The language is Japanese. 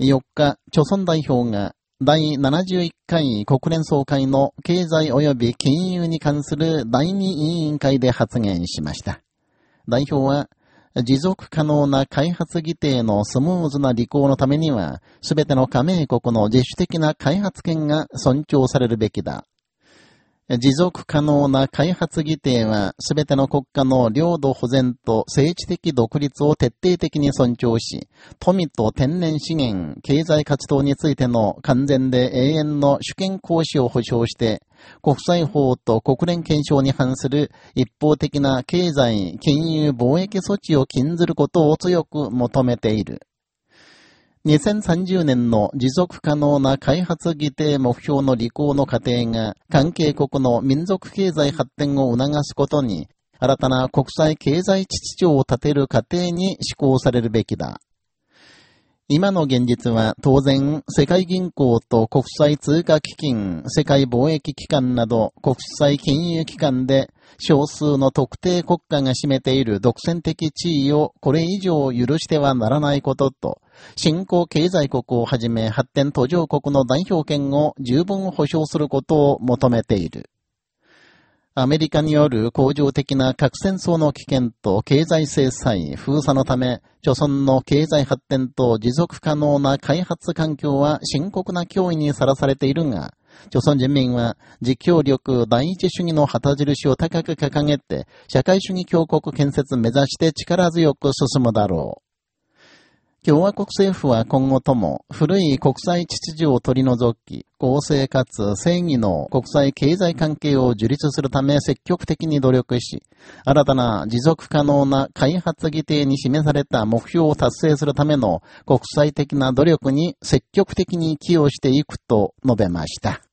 4日、朝鮮代表が第71回国連総会の経済及び金融に関する第2委員会で発言しました。代表は、持続可能な開発議定のスムーズな履行のためには、すべての加盟国の自主的な開発権が尊重されるべきだ。持続可能な開発議定は、すべての国家の領土保全と政治的独立を徹底的に尊重し、富と天然資源、経済活動についての完全で永遠の主権行使を保障して、国際法と国連憲章に反する一方的な経済、金融、貿易措置を禁ずることを強く求めている。2030年の持続可能な開発議定目標の履行の過程が関係国の民族経済発展を促すことに新たな国際経済秩序を立てる過程に施行されるべきだ。今の現実は当然、世界銀行と国際通貨基金、世界貿易機関など国際金融機関で少数の特定国家が占めている独占的地位をこれ以上許してはならないことと、新興経済国をはじめ発展途上国の代表権を十分保障することを求めている。アメリカによる恒常的な核戦争の危険と経済制裁、封鎖のため、著村の経済発展と持続可能な開発環境は深刻な脅威にさらされているが、朝鮮人民は実況力第一主義の旗印を高く掲げて、社会主義強国建設目指して力強く進むだろう。共和国政府は今後とも古い国際秩序を取り除き、公正かつ正義の国際経済関係を樹立するため積極的に努力し、新たな持続可能な開発議定に示された目標を達成するための国際的な努力に積極的に寄与していくと述べました。